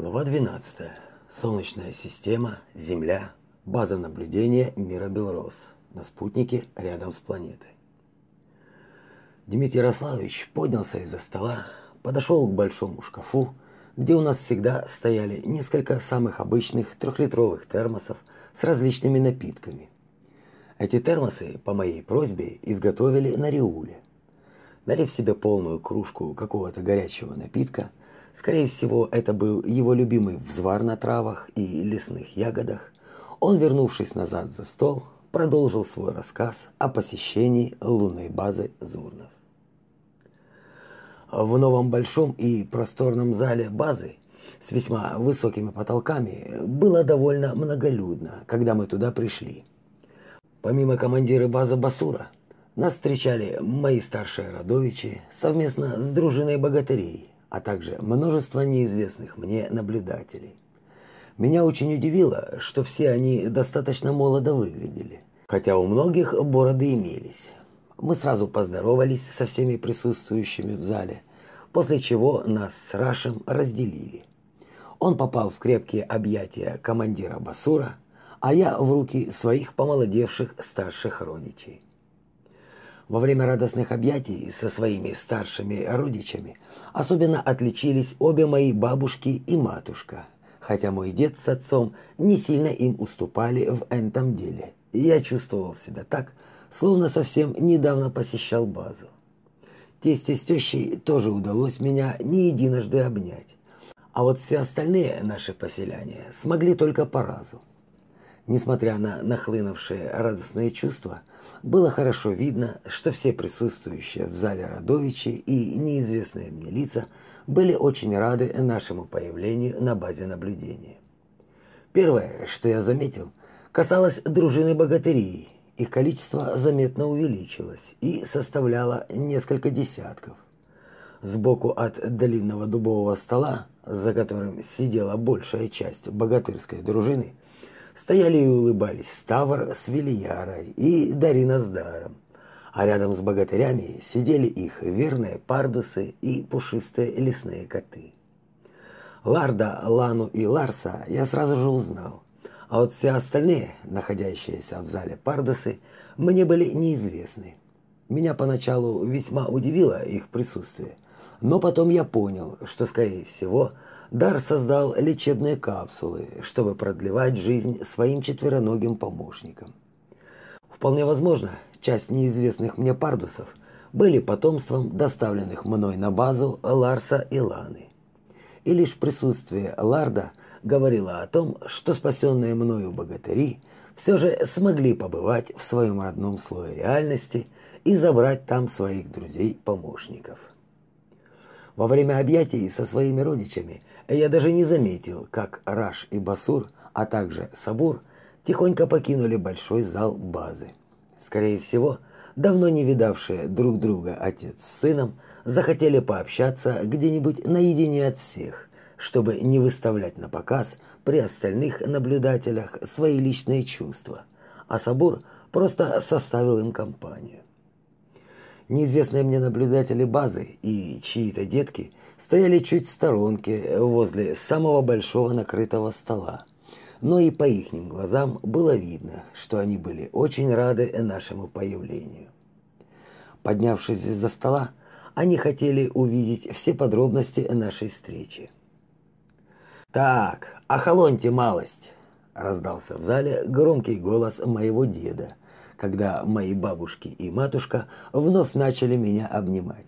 Глава 12. Солнечная система, Земля, база наблюдения мира Белрос на спутнике рядом с планетой. Дмитрий Ярославович поднялся из-за стола, подошел к большому шкафу, где у нас всегда стояли несколько самых обычных трехлитровых термосов с различными напитками. Эти термосы по моей просьбе изготовили на Риуле. Налив себе полную кружку какого-то горячего напитка, скорее всего, это был его любимый взвар на травах и лесных ягодах, он, вернувшись назад за стол, продолжил свой рассказ о посещении лунной базы Зурнов. В новом большом и просторном зале базы с весьма высокими потолками было довольно многолюдно, когда мы туда пришли. Помимо командира базы Басура, нас встречали мои старшие родовичи совместно с дружиной богатырей, а также множество неизвестных мне наблюдателей. Меня очень удивило, что все они достаточно молодо выглядели, хотя у многих бороды имелись. Мы сразу поздоровались со всеми присутствующими в зале, после чего нас с Рашем разделили. Он попал в крепкие объятия командира Басура, а я в руки своих помолодевших старших родичей. Во время радостных объятий со своими старшими родичами особенно отличились обе мои бабушки и матушка, хотя мой дед с отцом не сильно им уступали в этом деле. Я чувствовал себя так, словно совсем недавно посещал базу. Тестю с тещей тоже удалось меня не единожды обнять. А вот все остальные наши поселяне смогли только по разу. Несмотря на нахлынувшие радостные чувства, было хорошо видно, что все присутствующие в зале Радовичи и неизвестные мне лица были очень рады нашему появлению на базе наблюдения. Первое, что я заметил, касалось дружины богатырей. Их количество заметно увеличилось и составляло несколько десятков. Сбоку от длинного дубового стола, за которым сидела большая часть богатырской дружины, стояли и улыбались Ставр с Вильярой и Дарина с Даром. А рядом с богатырями сидели их верные пардусы и пушистые лесные коты. Ларда, Лану и Ларса я сразу же узнал, а вот все остальные, находящиеся в зале пардусы, мне были неизвестны. Меня поначалу весьма удивило их присутствие, но потом я понял, что, скорее всего, Дар создал лечебные капсулы, чтобы продлевать жизнь своим четвероногим помощникам. Вполне возможно, часть неизвестных мне пардусов были потомством доставленных мной на базу Ларса и Ланы. И лишь присутствие Ларда говорило о том, что спасенные мною богатыри все же смогли побывать в своем родном слое реальности и забрать там своих друзей-помощников. Во время объятий со своими родичами я даже не заметил, как Раш и Басур, а также Сабур тихонько покинули большой зал базы. Скорее всего, давно не видавшие друг друга отец с сыном захотели пообщаться где-нибудь наедине от всех, чтобы не выставлять на показ при остальных наблюдателях свои личные чувства, а Сабур просто составил им компанию. Неизвестные мне наблюдатели базы и чьи-то детки – стояли чуть в сторонке возле самого большого накрытого стола. Но и по ихним глазам было видно, что они были очень рады нашему появлению. Поднявшись из-за стола, они хотели увидеть все подробности нашей встречи. «Так, охолоньте малость!» – раздался в зале громкий голос моего деда, когда мои бабушки и матушка вновь начали меня обнимать.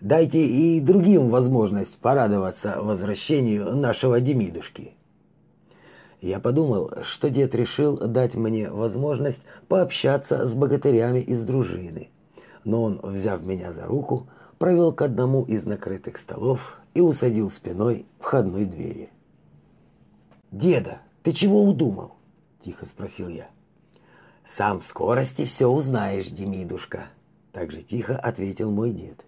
Дайте и другим возможность порадоваться возвращению нашего Демидушки. Я подумал, что дед решил дать мне возможность пообщаться с богатырями из дружины. Но он, взяв меня за руку, провел к одному из накрытых столов и усадил спиной в входной двери. «Деда, ты чего удумал?» – тихо спросил я. «Сам в скорости все узнаешь, Демидушка», – также тихо ответил мой дед.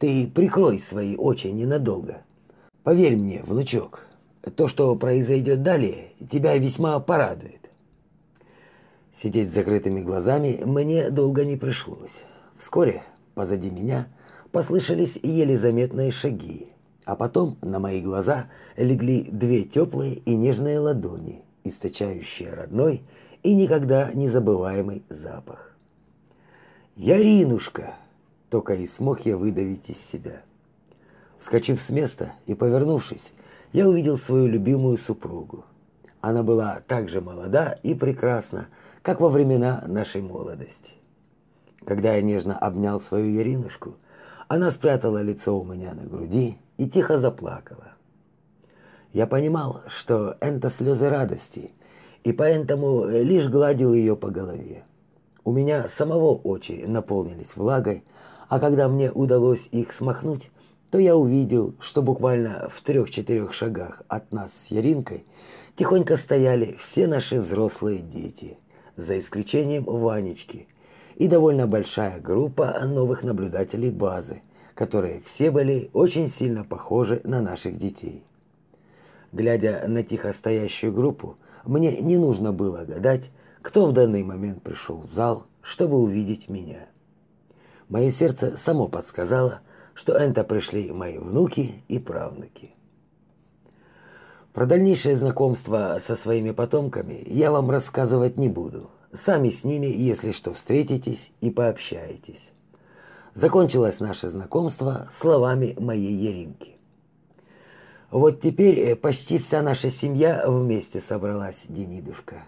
Ты прикрой свои очи ненадолго. Поверь мне, внучок, то, что произойдет далее, тебя весьма порадует. Сидеть с закрытыми глазами мне долго не пришлось. Вскоре позади меня послышались еле заметные шаги, А потом на мои глаза легли две теплые и нежные ладони, источающие родной и никогда не забываемый запах. «Яринушка!» – только и смог я выдавить из себя. Вскочив с места и повернувшись, я увидел свою любимую супругу. Она была так же молода и прекрасна, как во времена нашей молодости. Когда я нежно обнял свою Яринушку, она спрятала лицо у меня на груди и тихо заплакала. Я понимал, что это слезы радости, и поэтому лишь гладил ее по голове. У меня самого очи наполнились влагой, а когда мне удалось их смахнуть, то я увидел, что буквально в трех-четырех шагах от нас с Яринкой тихонько стояли все наши взрослые дети, за исключением Ванечки, и довольно большая группа новых наблюдателей базы, которые все были очень сильно похожи на наших детей. Глядя на тихо стоящую группу, мне не нужно было гадать, кто в данный момент пришел в зал, чтобы увидеть меня. Мое сердце само подсказало, что это пришли мои внуки и правнуки. Про дальнейшее знакомство со своими потомками я вам рассказывать не буду. Сами с ними, если что, встретитесь и пообщаетесь. Закончилось наше знакомство словами моей Еринки. Вот теперь э, почти вся наша семья вместе собралась, Демидушка.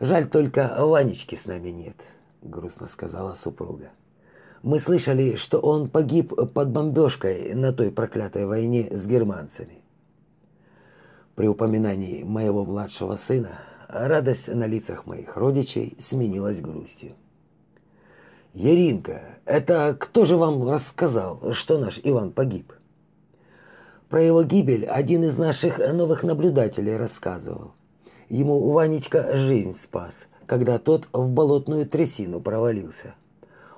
Жаль только Ванечки с нами нет, грустно сказала супруга. Мы слышали, что он погиб под бомбежкой на той проклятой войне с германцами. При упоминании моего младшего сына радость на лицах моих родичей сменилась грустью. Яринка, это кто же вам рассказал, что наш Иван погиб? Про его гибель один из наших новых наблюдателей рассказывал. Ему Ванечка жизнь спас, когда тот в болотную трясину провалился.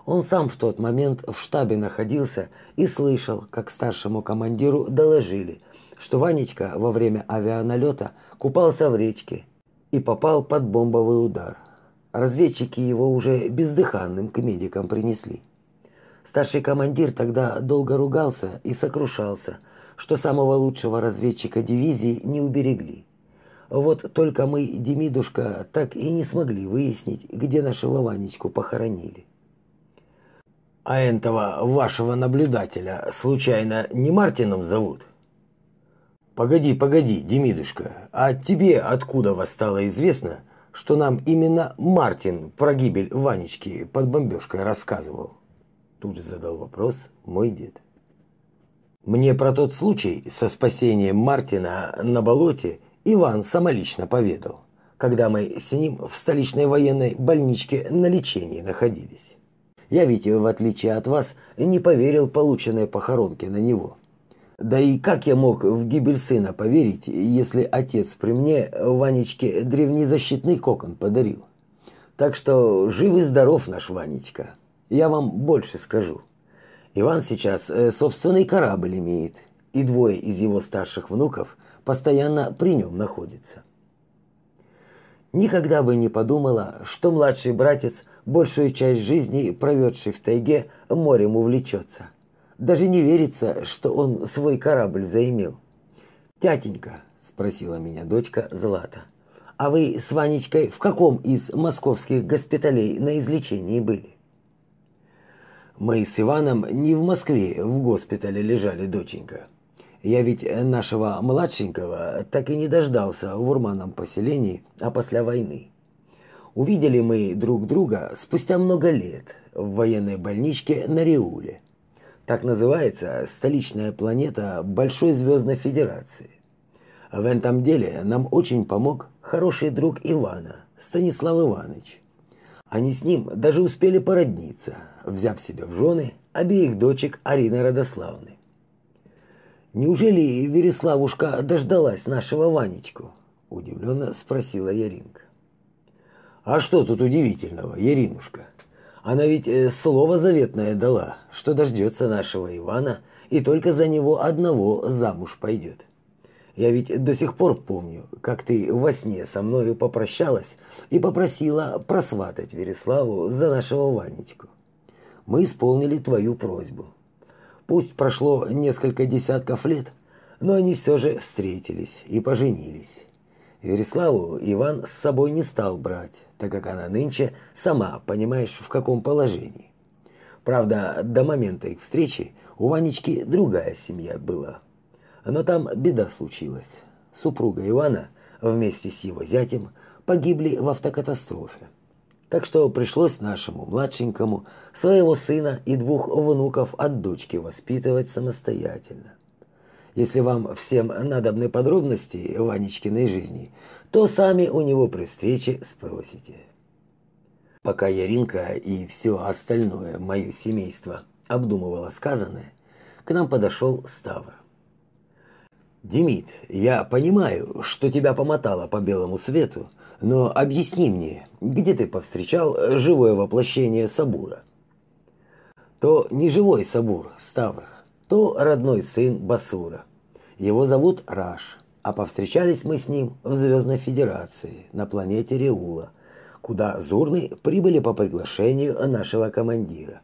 Он сам в тот момент в штабе находился и слышал, как старшему командиру доложили, что Ванечка во время авианалета купался в речке и попал под бомбовый удар. Разведчики его уже бездыханным к медикам принесли. Старший командир тогда долго ругался и сокрушался, что самого лучшего разведчика дивизии не уберегли. Вот только мы, Демидушка, так и не смогли выяснить, где нашего Ванечку похоронили. А этого вашего наблюдателя случайно не Мартином зовут? Погоди, погоди, Демидушка, а тебе откуда вас стало известно, что нам именно Мартин про гибель Ванечки под бомбежкой рассказывал? Тут же задал вопрос мой дед. Мне про тот случай со спасением Мартина на болоте Иван самолично поведал, когда мы с ним в столичной военной больничке на лечении находились. Я ведь, в отличие от вас, не поверил полученной похоронке на него. Да и как я мог в гибель сына поверить, если отец при мне Ванечке древнезащитный кокон подарил? Так что жив и здоров наш Ванечка. Я вам больше скажу. Иван сейчас э, собственный корабль имеет, и двое из его старших внуков постоянно при нем находятся. Никогда бы не подумала, что младший братец большую часть жизни, проведший в тайге, морем увлечется. Даже не верится, что он свой корабль заимел. «Тятенька», – спросила меня дочка Злата, – «а вы с Ванечкой в каком из московских госпиталей на излечении были?» «Мы с Иваном не в Москве в госпитале лежали, доченька. Я ведь нашего младшенького так и не дождался в урманном поселении, а после войны. Увидели мы друг друга спустя много лет в военной больничке на Риуле. Так называется столичная планета Большой звездной федерации. В этом деле нам очень помог хороший друг Ивана, Станислав Иванович. Они с ним даже успели породниться, взяв себе в жены обеих дочек Арины Родославны. Неужели Вереславушка дождалась нашего Ванечку? удивленно спросила Яринка. А что тут удивительного, Яринушка? Она ведь э, слово заветное дала, что дождется нашего Ивана и только за него одного замуж пойдет. Я ведь до сих пор помню, как ты во сне со мною попрощалась и попросила просватать Вереславу за нашего Ванечку. Мы исполнили твою просьбу. Пусть прошло несколько десятков лет, но они все же встретились и поженились. Вереславу Иван с собой не стал брать, так как она нынче сама, понимаешь, в каком положении. Правда, до момента их встречи у Ванечки другая семья была. Но там беда случилась. Супруга Ивана вместе с его зятем погибли в автокатастрофе. Так что пришлось нашему младшенькому своего сына и двух внуков от дочки воспитывать самостоятельно. Если вам всем надобны подробности Ванечкиной жизни, то сами у него при встрече спросите. Пока Яринка и все остальное мое семейство обдумывало сказанное, к нам подошел Ставр. Демид, я понимаю, что тебя помотало по белому свету, но объясни мне, где ты повстречал живое воплощение Сабура? То не живой Сабур, Ставр, то родной сын Басура. Его зовут Раш, а повстречались мы с ним в Звездной Федерации на планете Реула, куда Зурны прибыли по приглашению нашего командира.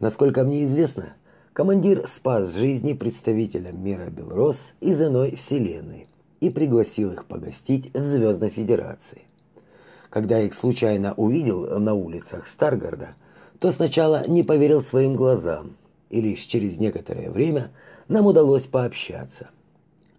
Насколько мне известно, командир спас жизни представителям мира Белрос из иной вселенной и пригласил их погостить в Звездной Федерации. Когда их случайно увидел на улицах Старгарда, то сначала не поверил своим глазам, и лишь через некоторое время нам удалось пообщаться.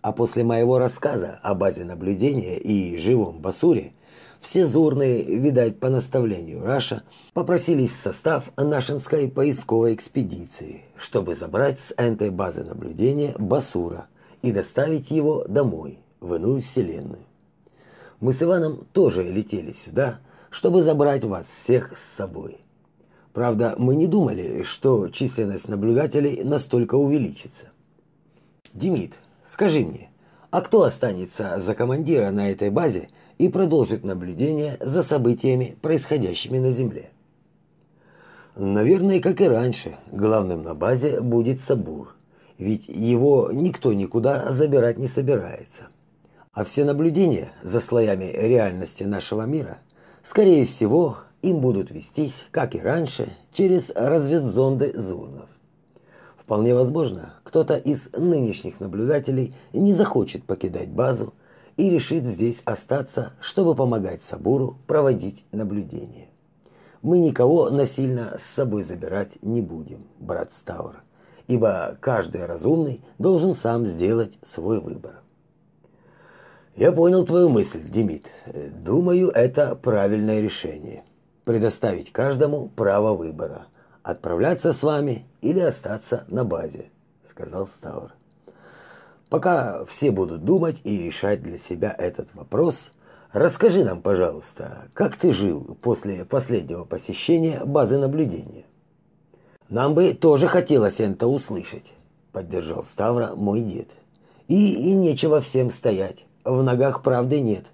А после моего рассказа о базе наблюдения и живом Басуре, все зурные, видать, по наставлению Раша, попросились в состав нашинской поисковой экспедиции, чтобы забрать с этой базы наблюдения Басура и доставить его домой, в иную вселенную. Мы с Иваном тоже летели сюда, чтобы забрать вас всех с собой. Правда, мы не думали, что численность наблюдателей настолько увеличится. Демид, скажи мне, а кто останется за командира на этой базе и продолжит наблюдение за событиями, происходящими на Земле? Наверное, как и раньше, главным на базе будет Сабур, ведь его никто никуда забирать не собирается. А все наблюдения за слоями реальности нашего мира, скорее всего, им будут вестись, как и раньше, через разведзонды Зурнов. Вполне возможно, кто-то из нынешних наблюдателей не захочет покидать базу и решит здесь остаться, чтобы помогать Сабуру проводить наблюдение. Мы никого насильно с собой забирать не будем, брат Ставр, ибо каждый разумный должен сам сделать свой выбор. Я понял твою мысль, Демид. Думаю, это правильное решение. Предоставить каждому право выбора, отправляться с вами или остаться на базе, сказал Ставр. Пока все будут думать и решать для себя этот вопрос, расскажи нам, пожалуйста, как ты жил после последнего посещения базы наблюдения. Нам бы тоже хотелось это услышать, поддержал Ставра мой дед. И, и нечего всем стоять. В ногах правды нет.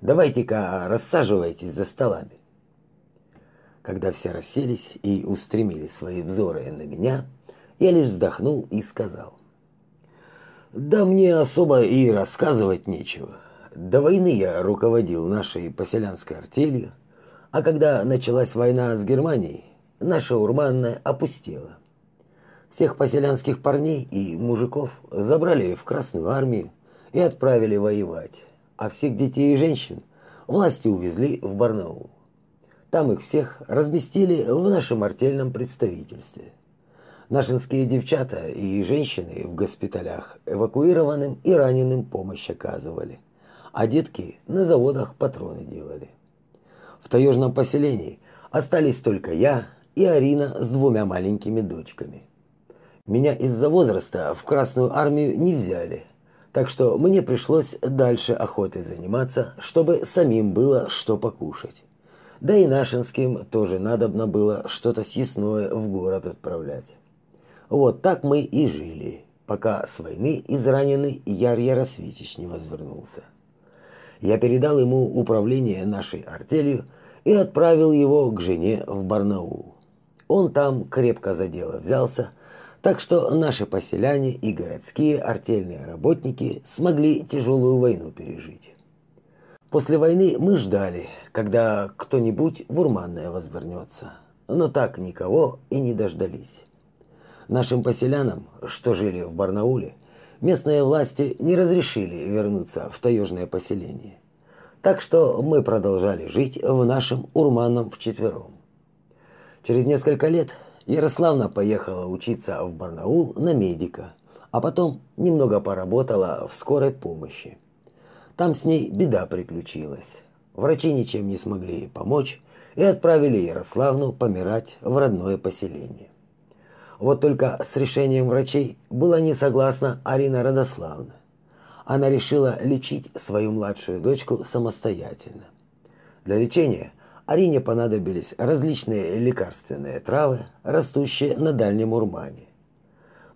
Давайте-ка рассаживайтесь за столами. Когда все расселись и устремили свои взоры на меня, я лишь вздохнул и сказал: "Да мне особо и рассказывать нечего. До войны я руководил нашей поселянской артелью, а когда началась война с Германией, наша урманная опустела. Всех поселянских парней и мужиков забрали в Красную армию и отправили воевать, а всех детей и женщин власти увезли в Барнаул. Там их всех разместили в нашем артельном представительстве. Нашинские девчата и женщины в госпиталях эвакуированным и раненым помощь оказывали, а детки на заводах патроны делали. В таежном поселении остались только я и Арина с двумя маленькими дочками. Меня из-за возраста в Красную армию не взяли, так что мне пришлось дальше охотой заниматься, чтобы самим было что покушать. Да и нашинским тоже надобно было что-то съестное в город отправлять. Вот так мы и жили, пока с войны израненный Яр Яросвитич не возвернулся. Я передал ему управление нашей артелью и отправил его к жене в Барнаул. Он там крепко за дело взялся, так что наши поселяне и городские артельные работники смогли тяжелую войну пережить. После войны мы ждали, когда кто-нибудь в Урманное возвернется, но так никого и не дождались. Нашим поселянам, что жили в Барнауле, местные власти не разрешили вернуться в таежное поселение. Так что мы продолжали жить в нашем Урманном вчетвером. Через несколько лет Ярославна поехала учиться в Барнаул на медика, а потом немного поработала в скорой помощи. Там с ней беда приключилась. Врачи ничем не смогли ей помочь и отправили Ярославну помирать в родное поселение. Вот только с решением врачей была не согласна Арина Родославна. Она решила лечить свою младшую дочку самостоятельно. Для лечения Арине понадобились различные лекарственные травы, растущие на Дальнем Урмане.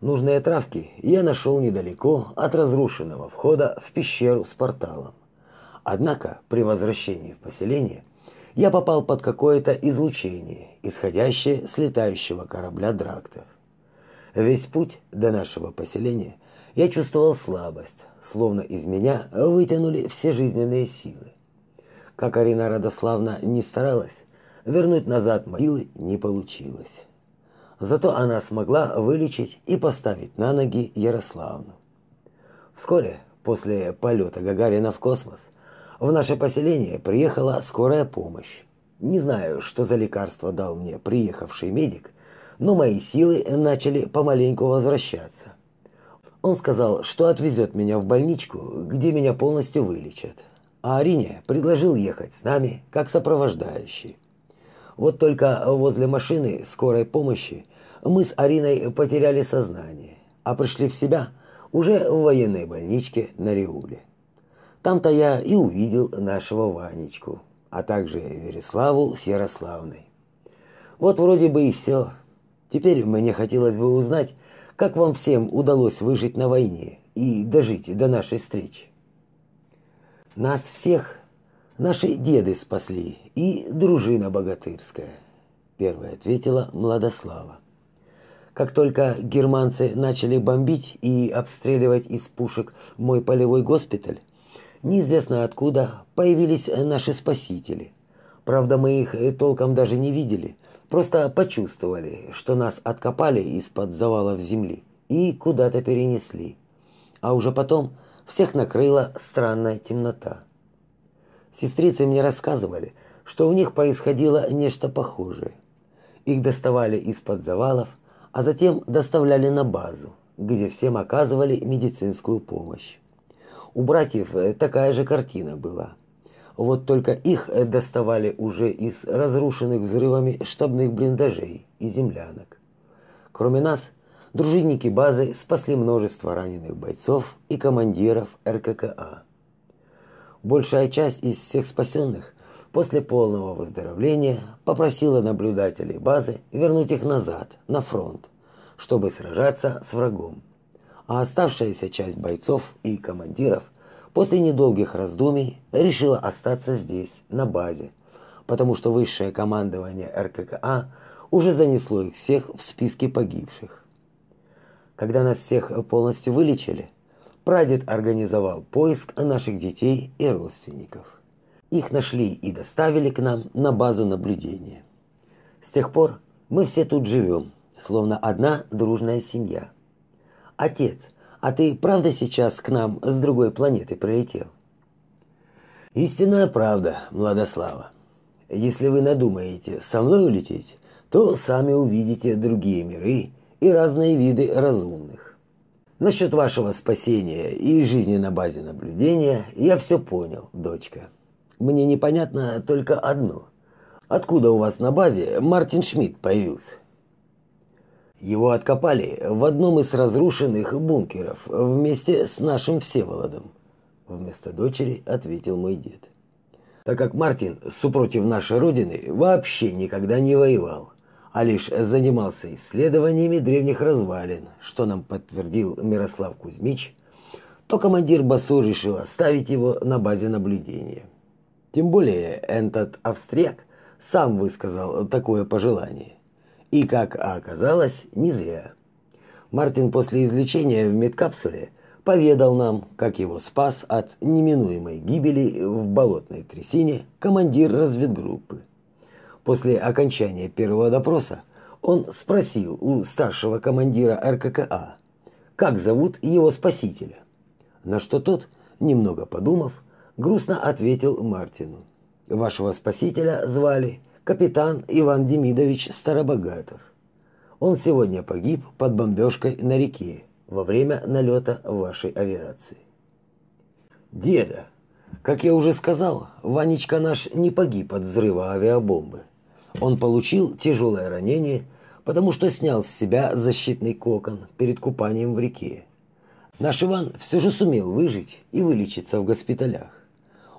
Нужные травки я нашел недалеко от разрушенного входа в пещеру с порталом. Однако при возвращении в поселение я попал под какое-то излучение, исходящее с летающего корабля Драктов. Весь путь до нашего поселения я чувствовал слабость, словно из меня вытянули все жизненные силы. Как Арина Радославна не старалась, вернуть назад могилы не получилось. Зато она смогла вылечить и поставить на ноги Ярославну. Вскоре после полета Гагарина в космос в наше поселение приехала скорая помощь. Не знаю, что за лекарство дал мне приехавший медик, но мои силы начали помаленьку возвращаться. Он сказал, что отвезет меня в больничку, где меня полностью вылечат. А Арине предложил ехать с нами как сопровождающий. Вот только возле машины скорой помощи мы с Ариной потеряли сознание, а пришли в себя уже в военной больничке на Риуле. Там-то я и увидел нашего Ванечку, а также Вереславу с Ярославной. Вот вроде бы и все. Теперь мне хотелось бы узнать, как вам всем удалось выжить на войне и дожить до нашей встречи. Нас всех Наши деды спасли и дружина богатырская, первая ответила Младослава. Как только германцы начали бомбить и обстреливать из пушек мой полевой госпиталь, неизвестно откуда появились наши спасители. Правда, мы их толком даже не видели, просто почувствовали, что нас откопали из-под завалов земли и куда-то перенесли. А уже потом всех накрыла странная темнота. Сестрицы мне рассказывали, что у них происходило нечто похожее. Их доставали из-под завалов, а затем доставляли на базу, где всем оказывали медицинскую помощь. У братьев э, такая же картина была. Вот только их э, доставали уже из разрушенных взрывами штабных блиндажей и землянок. Кроме нас, дружинники базы спасли множество раненых бойцов и командиров РККА. Большая часть из всех спасенных после полного выздоровления попросила наблюдателей базы вернуть их назад, на фронт, чтобы сражаться с врагом. А оставшаяся часть бойцов и командиров после недолгих раздумий решила остаться здесь, на базе, потому что высшее командование РККА уже занесло их всех в списки погибших. Когда нас всех полностью вылечили, прадед организовал поиск наших детей и родственников. Их нашли и доставили к нам на базу наблюдения. С тех пор мы все тут живем, словно одна дружная семья. Отец, а ты правда сейчас к нам с другой планеты прилетел? Истинная правда, Младослава. Если вы надумаете со мной улететь, то сами увидите другие миры и разные виды разумных. Насчет вашего спасения и жизни на базе наблюдения я все понял, дочка. Мне непонятно только одно. Откуда у вас на базе Мартин Шмидт появился? Его откопали в одном из разрушенных бункеров вместе с нашим Всеволодом. Вместо дочери ответил мой дед. Так как Мартин, супротив нашей родины, вообще никогда не воевал а лишь занимался исследованиями древних развалин, что нам подтвердил Мирослав Кузьмич, то командир БАСУ решил оставить его на базе наблюдения. Тем более этот австрияк сам высказал такое пожелание. И, как оказалось, не зря. Мартин после излечения в медкапсуле поведал нам, как его спас от неминуемой гибели в болотной трясине командир разведгруппы. После окончания первого допроса Он спросил у старшего командира РККА, как зовут его спасителя. На что тот, немного подумав, грустно ответил Мартину. Вашего спасителя звали капитан Иван Демидович Старобогатов. Он сегодня погиб под бомбежкой на реке во время налета вашей авиации. Деда, как я уже сказал, Ванечка наш не погиб от взрыва авиабомбы. Он получил тяжелое ранение, потому что снял с себя защитный кокон перед купанием в реке. Наш Иван все же сумел выжить и вылечиться в госпиталях.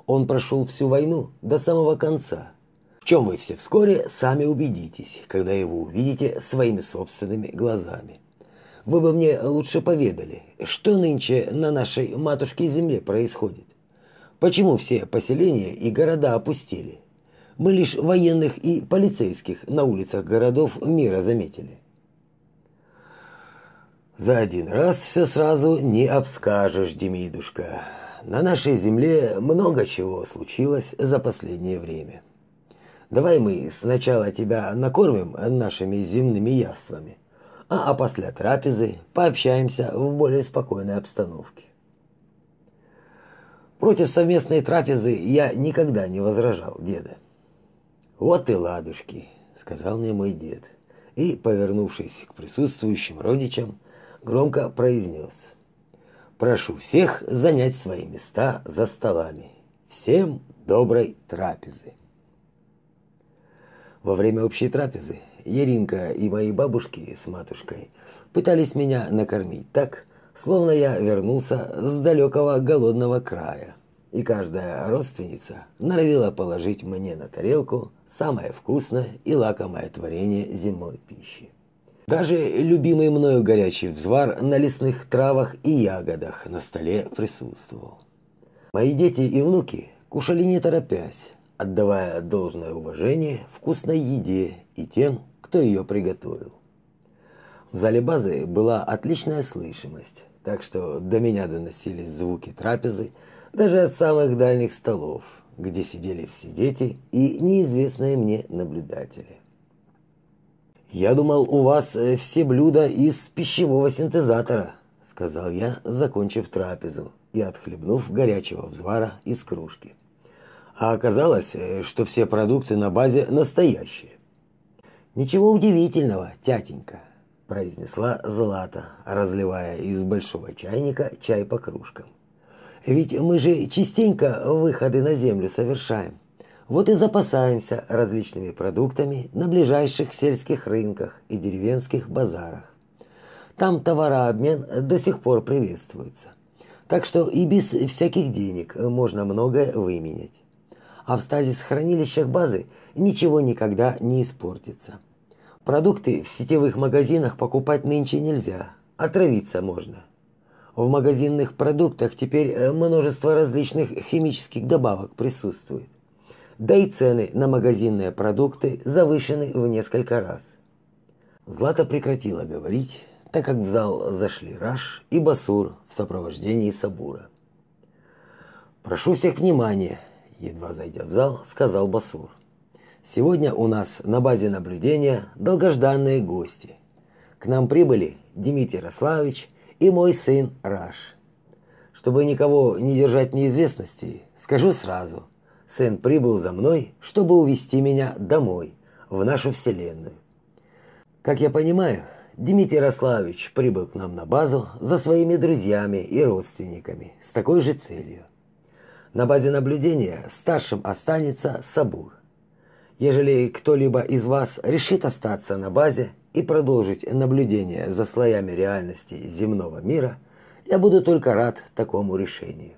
Он прошел всю войну до самого конца, в чем вы все вскоре сами убедитесь, когда его увидите своими собственными глазами. Вы бы мне лучше поведали, что нынче на нашей матушке земле происходит. Почему все поселения и города опустили? Мы лишь военных и полицейских на улицах городов мира заметили. За один раз все сразу не обскажешь, Демидушка. На нашей земле много чего случилось за последнее время. Давай мы сначала тебя накормим нашими земными яствами, а, а после трапезы пообщаемся в более спокойной обстановке. Против совместной трапезы я никогда не возражал, деда. Вот и ладушки, сказал мне мой дед, и, повернувшись к присутствующим родичам, громко произнес: Прошу всех занять свои места за столами. Всем доброй трапезы. Во время общей трапезы Еринка и мои бабушки с матушкой пытались меня накормить так, словно я вернулся с далекого голодного края, и каждая родственница норовила положить мне на тарелку самое вкусное и лакомое творение земной пищи. Даже любимый мною горячий взвар на лесных травах и ягодах на столе присутствовал. Мои дети и внуки кушали не торопясь, отдавая должное уважение вкусной еде и тем, кто ее приготовил. В зале базы была отличная слышимость, так что до меня доносились звуки трапезы даже от самых дальних столов, где сидели все дети и неизвестные мне наблюдатели. «Я думал, у вас э, все блюда из пищевого синтезатора», – сказал я, закончив трапезу и отхлебнув горячего взвара из кружки. А оказалось, э, что все продукты на базе настоящие. «Ничего удивительного, тятенька», произнесла Злата, разливая из большого чайника чай по кружкам. Ведь мы же частенько выходы на землю совершаем. Вот и запасаемся различными продуктами на ближайших сельских рынках и деревенских базарах. Там товарообмен до сих пор приветствуется. Так что и без всяких денег можно многое выменять. А в стазис-хранилищах базы ничего никогда не испортится. Продукты в сетевых магазинах покупать нынче нельзя, отравиться можно. В магазинных продуктах теперь э, множество различных химических добавок присутствует. Да и цены на магазинные продукты завышены в несколько раз. Злата прекратила говорить, так как в зал зашли Раш и Басур в сопровождении Сабура. «Прошу всех внимания», – едва зайдя в зал, сказал Басур. Сегодня у нас на базе наблюдения долгожданные гости. К нам прибыли Дмитрий Ярославович и мой сын Раш. Чтобы никого не держать в неизвестности, скажу сразу. Сын прибыл за мной, чтобы увести меня домой, в нашу вселенную. Как я понимаю, Дмитрий Ярославович прибыл к нам на базу за своими друзьями и родственниками с такой же целью. На базе наблюдения старшим останется Сабур. Ежели кто-либо из вас решит остаться на базе и продолжить наблюдение за слоями реальности земного мира, я буду только рад такому решению.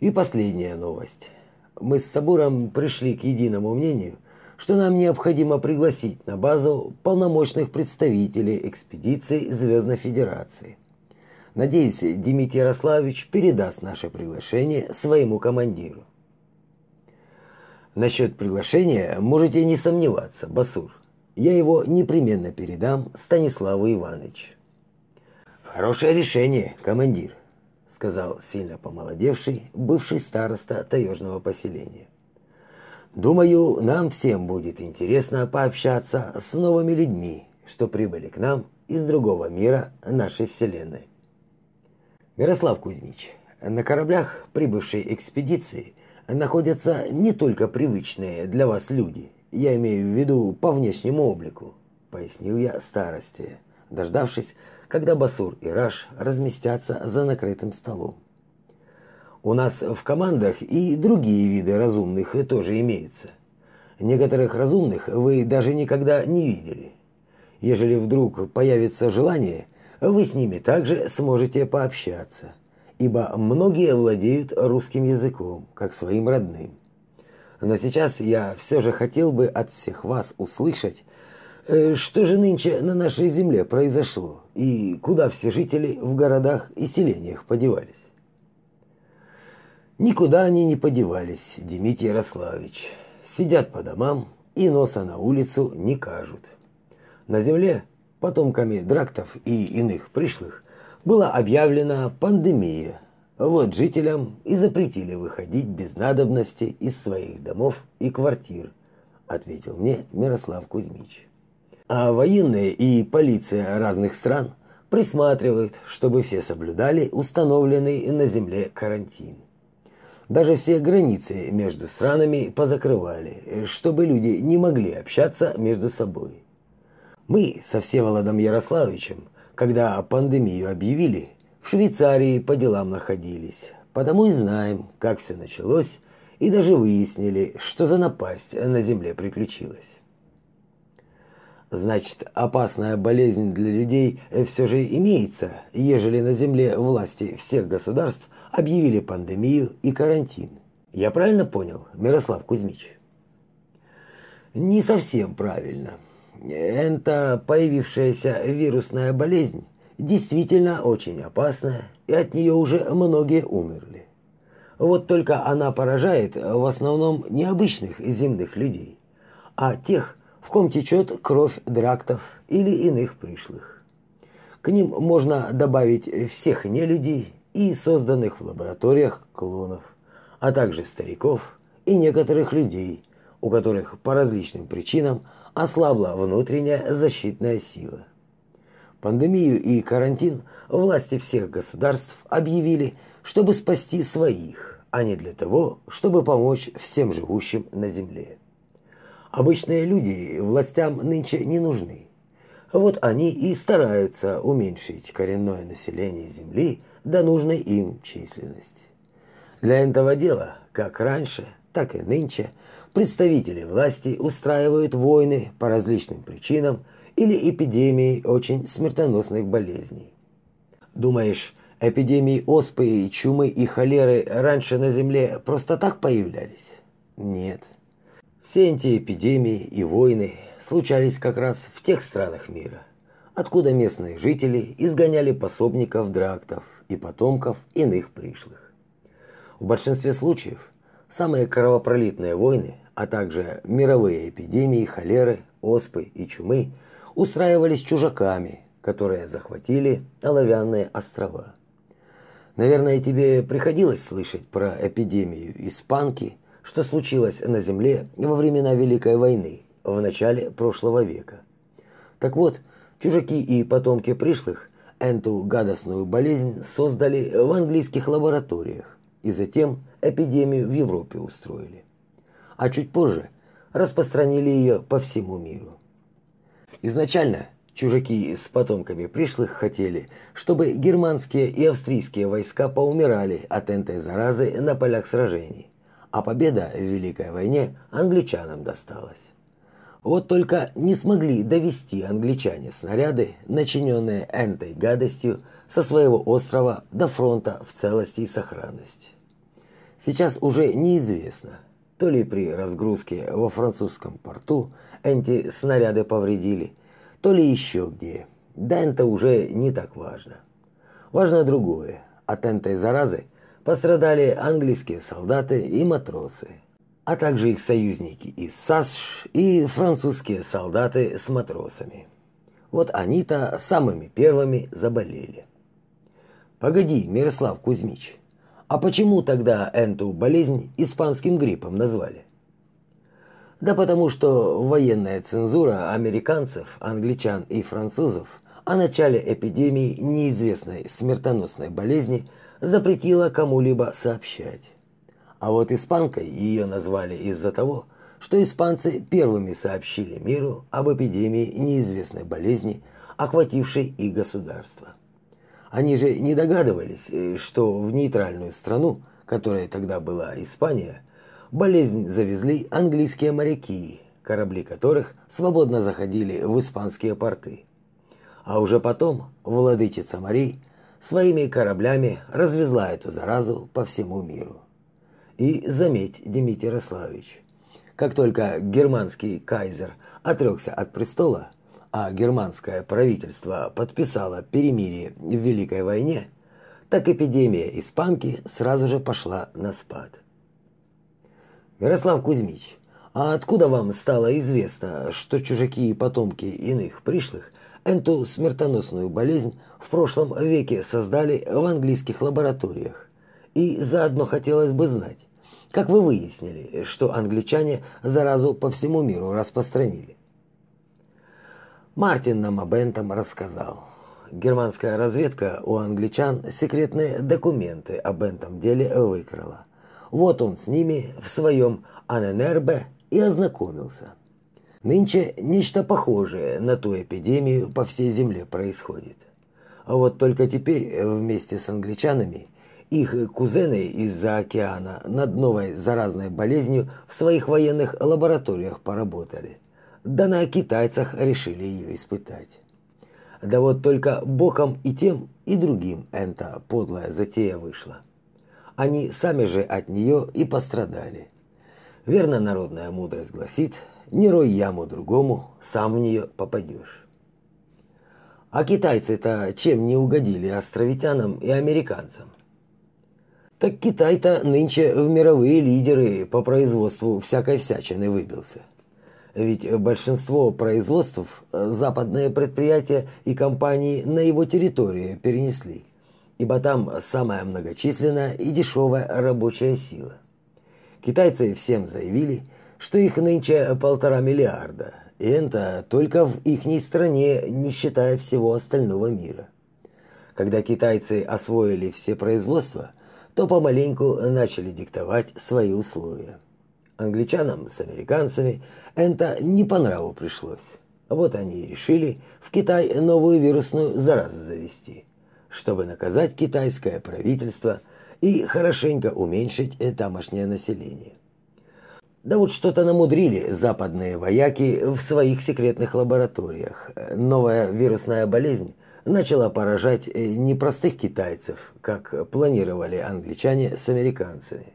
И последняя новость. Мы с Сабуром пришли к единому мнению, что нам необходимо пригласить на базу полномочных представителей экспедиции Звездной Федерации. Надеюсь, Дмитрий Ярославович передаст наше приглашение своему командиру. Насчет приглашения можете не сомневаться, Басур. Я его непременно передам Станиславу Ивановичу. Хорошее решение, командир, сказал сильно помолодевший бывший староста таежного поселения. Думаю, нам всем будет интересно пообщаться с новыми людьми, что прибыли к нам из другого мира нашей Вселенной. Мирослав Кузьмич, на кораблях прибывшей экспедиции находятся не только привычные для вас люди, я имею в виду по внешнему облику, пояснил я старости, дождавшись, когда Басур и Раш разместятся за накрытым столом. У нас в командах и другие виды разумных тоже имеются. Некоторых разумных вы даже никогда не видели. Ежели вдруг появится желание, вы с ними также сможете пообщаться, ибо многие владеют русским языком, как своим родным. Но сейчас я все же хотел бы от всех вас услышать, что же нынче на нашей земле произошло и куда все жители в городах и селениях подевались. Никуда они не подевались, Дмитрий Ярославович. Сидят по домам и носа на улицу не кажут. На земле потомками драктов и иных пришлых была объявлена пандемия. Вот жителям и запретили выходить без надобности из своих домов и квартир, ответил мне Мирослав Кузьмич. А военные и полиция разных стран присматривают, чтобы все соблюдали установленный на земле карантин. Даже все границы между странами позакрывали, чтобы люди не могли общаться между собой. Мы со Всеволодом Ярославовичем, когда пандемию объявили, в Швейцарии по делам находились, потому и знаем, как все началось, и даже выяснили, что за напасть на земле приключилась. Значит, опасная болезнь для людей все же имеется, ежели на земле власти всех государств объявили пандемию и карантин. Я правильно понял, Мирослав Кузьмич? Не совсем правильно. Это появившаяся вирусная болезнь действительно очень опасная, и от нее уже многие умерли. Вот только она поражает в основном необычных земных людей, а тех, в ком течет кровь драктов или иных пришлых. К ним можно добавить всех нелюдей и созданных в лабораториях клонов, а также стариков и некоторых людей, у которых по различным причинам ослабла внутренняя защитная сила. Пандемию и карантин власти всех государств объявили, чтобы спасти своих, а не для того, чтобы помочь всем живущим на земле. Обычные люди властям нынче не нужны. Вот они и стараются уменьшить коренное население Земли до нужной им численности. Для этого дела, как раньше, так и нынче, представители власти устраивают войны по различным причинам или эпидемии очень смертоносных болезней. Думаешь, эпидемии оспы, чумы и холеры раньше на Земле просто так появлялись? Нет. Все эти эпидемии и войны случались как раз в тех странах мира, откуда местные жители изгоняли пособников драктов, и потомков иных пришлых. В большинстве случаев самые кровопролитные войны, а также мировые эпидемии холеры, оспы и чумы устраивались чужаками, которые захватили оловянные острова. Наверное, тебе приходилось слышать про эпидемию испанки, что случилось на Земле во времена Великой войны в начале прошлого века. Так вот, чужаки и потомки пришлых Эту гадостную болезнь создали в английских лабораториях и затем эпидемию в Европе устроили. А чуть позже распространили ее по всему миру. Изначально чужаки с потомками пришлых хотели, чтобы германские и австрийские войска поумирали от этой заразы на полях сражений, а победа в Великой войне англичанам досталась. Вот только не смогли довести англичане снаряды, начиненные этой гадостью, со своего острова до фронта в целости и сохранности. Сейчас уже неизвестно, то ли при разгрузке во французском порту эти снаряды повредили, то ли еще где. Да это уже не так важно. Важно другое. От этой заразы пострадали английские солдаты и матросы, а также их союзники из САСШ и французские солдаты с матросами. Вот они-то самыми первыми заболели. Погоди, Мирослав Кузьмич, а почему тогда эту болезнь испанским гриппом назвали? Да потому что военная цензура американцев, англичан и французов о начале эпидемии неизвестной смертоносной болезни запретила кому-либо сообщать. А вот испанкой ее назвали из-за того, что испанцы первыми сообщили миру об эпидемии неизвестной болезни, охватившей и государство. Они же не догадывались, э, что в нейтральную страну, которая тогда была Испания, болезнь завезли английские моряки, корабли которых свободно заходили в испанские порты. А уже потом владычица морей своими кораблями развезла эту заразу по всему миру. И заметь, Дмитрий Ярославович, как только германский кайзер отрекся от престола, а германское правительство подписало перемирие в Великой войне, так эпидемия испанки сразу же пошла на спад. Мирослав Кузьмич, а откуда вам стало известно, что чужаки и потомки иных пришлых эту смертоносную болезнь в прошлом веке создали в английских лабораториях? И заодно хотелось бы знать, как вы выяснили, что англичане заразу по всему миру распространили? Мартин нам об этом рассказал. Германская разведка у англичан секретные документы об этом деле выкрала. Вот он с ними в своем Аненербе и ознакомился. Нынче нечто похожее на ту эпидемию по всей земле происходит. А вот только теперь вместе с англичанами их кузены из-за океана над новой заразной болезнью в своих военных лабораториях поработали. Да на китайцах решили ее испытать. Да вот только боком и тем, и другим эта подлая затея вышла. Они сами же от нее и пострадали. Верно народная мудрость гласит, не рой яму другому, сам в нее попадешь. А китайцы-то чем не угодили островитянам и американцам? Так Китай-то нынче в мировые лидеры по производству всякой всячины выбился. Ведь большинство производств западные предприятия и компании на его территории перенесли – ибо там самая многочисленная и дешевая рабочая сила. Китайцы всем заявили, что их нынче полтора миллиарда, и это только в ихней стране, не считая всего остального мира. Когда китайцы освоили все производства, то помаленьку начали диктовать свои условия. Англичанам с американцами это не по нраву пришлось. Вот они и решили в Китай новую вирусную заразу завести – чтобы наказать китайское правительство и хорошенько уменьшить тамошнее население. Да вот что-то намудрили западные вояки в своих секретных лабораториях. Новая вирусная болезнь начала поражать не простых китайцев, как планировали англичане с американцами.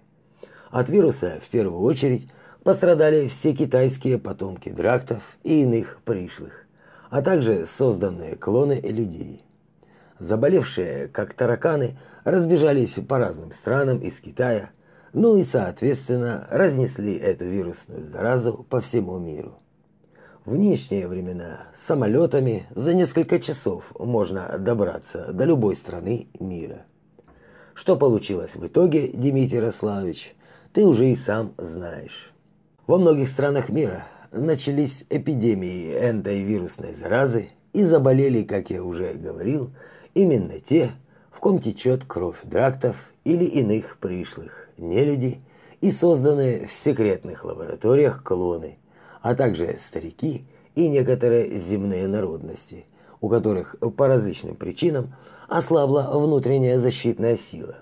От вируса в первую очередь пострадали все китайские потомки драктов и иных пришлых, а также созданные клоны людей. Заболевшие, как тараканы, разбежались по разным странам из Китая, ну и, соответственно, разнесли эту вирусную заразу по всему миру. В нынешние времена самолетами за несколько часов можно добраться до любой страны мира. Что получилось в итоге, Дмитрий Ярославович, ты уже и сам знаешь. Во многих странах мира начались эпидемии этой вирусной заразы и заболели, как я уже говорил, именно те, в ком течет кровь драктов или иных пришлых, нелюди и созданные в секретных лабораториях клоны, а также старики и некоторые земные народности, у которых по различным причинам ослабла внутренняя защитная сила.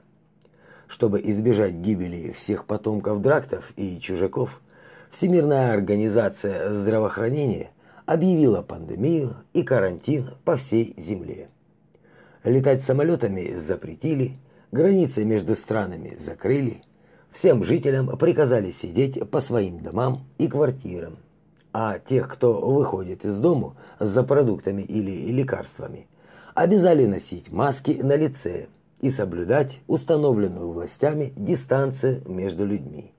Чтобы избежать гибели всех потомков драктов и чужаков, Всемирная организация здравоохранения объявила пандемию и карантин по всей Земле. Летать самолетами запретили, границы между странами закрыли, всем жителям приказали сидеть по своим домам и квартирам. А тех, кто выходит из дому за продуктами или лекарствами, обязали носить маски на лице и соблюдать установленную властями дистанцию между людьми.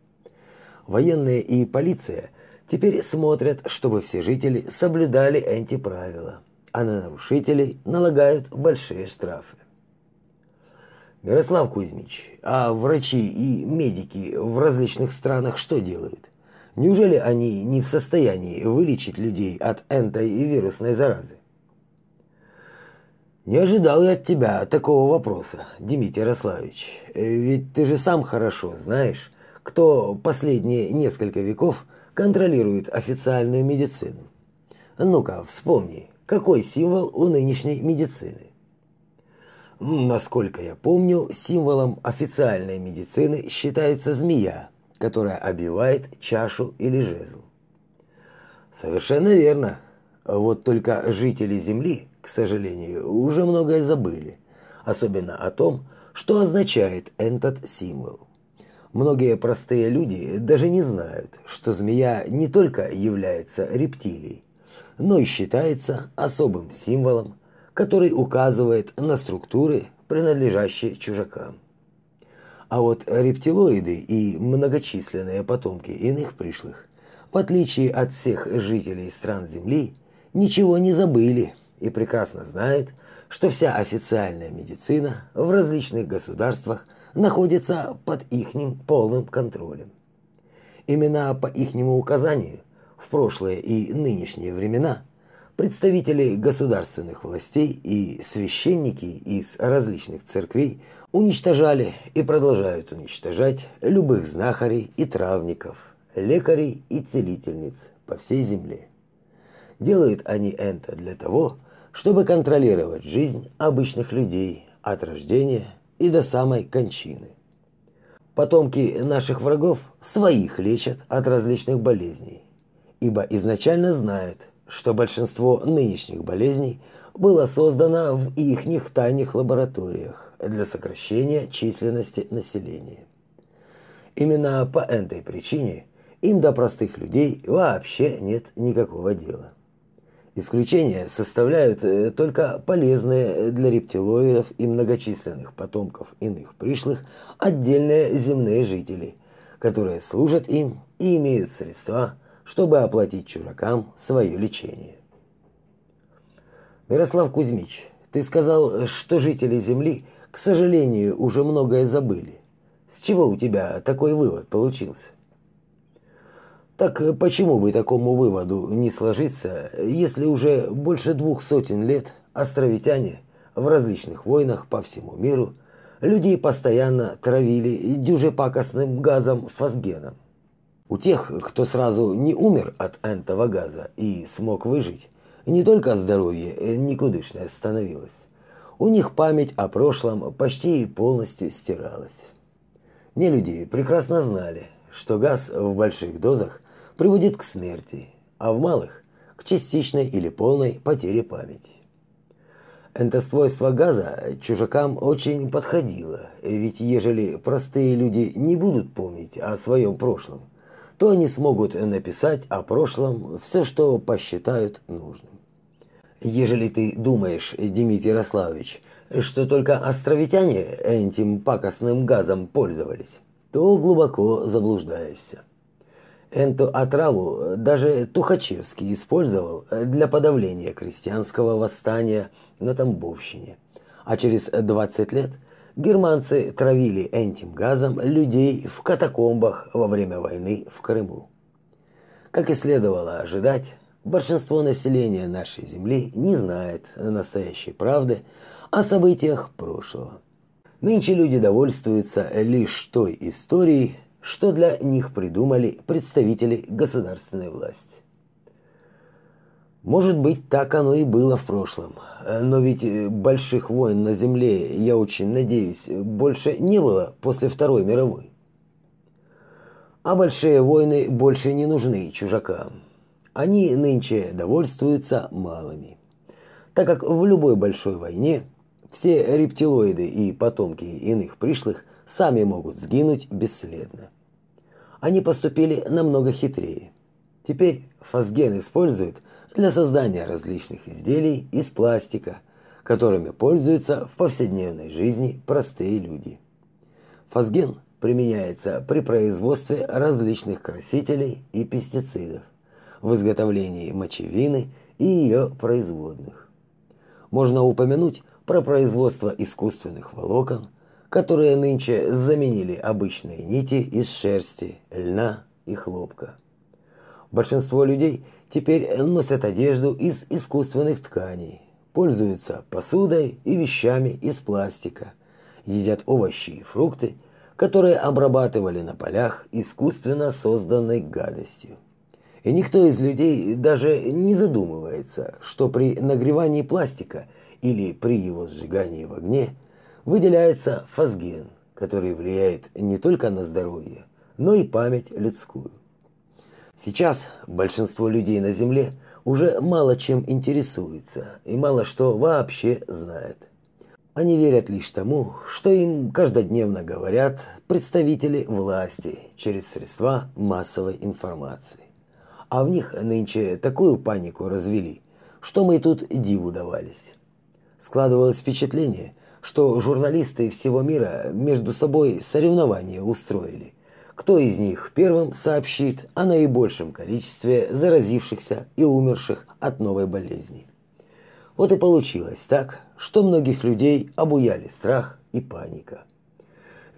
Военные и полиция теперь смотрят, чтобы все жители соблюдали эти правила а на нарушителей налагают большие штрафы. Мирослав Кузьмич, а врачи и медики в различных странах что делают? Неужели они не в состоянии вылечить людей от энтой и вирусной заразы? Не ожидал я от тебя такого вопроса, Дмитрий Ярославович. Ведь ты же сам хорошо знаешь, кто последние несколько веков контролирует официальную медицину. Ну-ка, вспомни, какой символ у нынешней медицины? Насколько я помню, символом официальной медицины считается змея, которая обвивает чашу или жезл. Совершенно верно. Вот только жители Земли, к сожалению, уже многое забыли, особенно о том, что означает этот символ. Многие простые люди даже не знают, что змея не только является рептилией, но и считается особым символом, который указывает на структуры, принадлежащие чужакам. А вот рептилоиды и многочисленные потомки иных пришлых, в отличие от всех жителей стран Земли, ничего не забыли и прекрасно знают, что вся официальная медицина в различных государствах находится под ихним полным контролем. Именно по ихнему указанию в прошлые и нынешние времена представители государственных властей и священники из различных церквей уничтожали и продолжают уничтожать любых знахарей и травников, лекарей и целительниц по всей земле. Делают они это для того, чтобы контролировать жизнь обычных людей от рождения и до самой кончины. Потомки наших врагов своих лечат от различных болезней, ибо изначально знают, что большинство нынешних болезней было создано в ихних тайных лабораториях для сокращения численности населения. Именно по этой причине им до простых людей вообще нет никакого дела. Исключение составляют э, только полезные для рептилоидов и многочисленных потомков иных пришлых отдельные земные жители, которые служат им и имеют средства, чтобы оплатить чужакам свое лечение. Мирослав Кузьмич, ты сказал, что жители Земли, к сожалению, уже многое забыли. С чего у тебя такой вывод получился? Так почему бы такому выводу не сложиться, если уже больше двух сотен лет островитяне в различных войнах по всему миру людей постоянно травили дюжепакостным газом фосгеном? У тех, кто сразу не умер от этого газа и смог выжить, не только здоровье никудышное становилось. У них память о прошлом почти полностью стиралась. Не люди прекрасно знали, что газ в больших дозах приводит к смерти, а в малых – к частичной или полной потере памяти. Это свойство газа чужакам очень подходило, ведь ежели простые люди не будут помнить о своем прошлом, то они смогут написать о прошлом все, что посчитают нужным. Ежели ты думаешь, Дмитрий Ярославович, что только островитяне этим пакостным газом пользовались, то глубоко заблуждаешься. Эту отраву даже Тухачевский использовал для подавления крестьянского восстания на Тамбовщине. А через 20 лет германцы травили этим газом людей в катакомбах во время войны в Крыму. Как и следовало ожидать, большинство населения нашей земли не знает настоящей правды о событиях прошлого. Нынче люди довольствуются лишь той историей, что для них придумали представители государственной власти. Может быть, так оно и было в прошлом. Но ведь больших войн на земле, я очень надеюсь, больше не было после Второй мировой. А большие войны больше не нужны чужакам. Они нынче довольствуются малыми. Так как в любой большой войне все рептилоиды и потомки иных пришлых сами могут сгинуть бесследно. Они поступили намного хитрее. Теперь фосген используют для создания различных изделий из пластика, которыми пользуются в повседневной жизни простые люди. Фосген применяется при производстве различных красителей и пестицидов, в изготовлении мочевины и ее производных. Можно упомянуть про производство искусственных волокон, которые нынче заменили обычные нити из шерсти, льна и хлопка. Большинство людей теперь носят одежду из искусственных тканей, пользуются посудой и вещами из пластика, едят овощи и фрукты, которые обрабатывали на полях искусственно созданной гадостью. И никто из людей даже не задумывается, что при нагревании пластика или при его сжигании в огне выделяется фосген, который влияет не только на здоровье, но и память людскую. Сейчас большинство людей на Земле уже мало чем интересуется и мало что вообще знает. Они верят лишь тому, что им каждодневно говорят представители власти через средства массовой информации. А в них нынче такую панику развели, что мы тут диву давались. Складывалось впечатление, что журналисты всего мира между собой соревнования устроили – кто из них первым сообщит о наибольшем количестве заразившихся и умерших от новой болезни. Вот и получилось так, что многих людей обуяли страх и паника.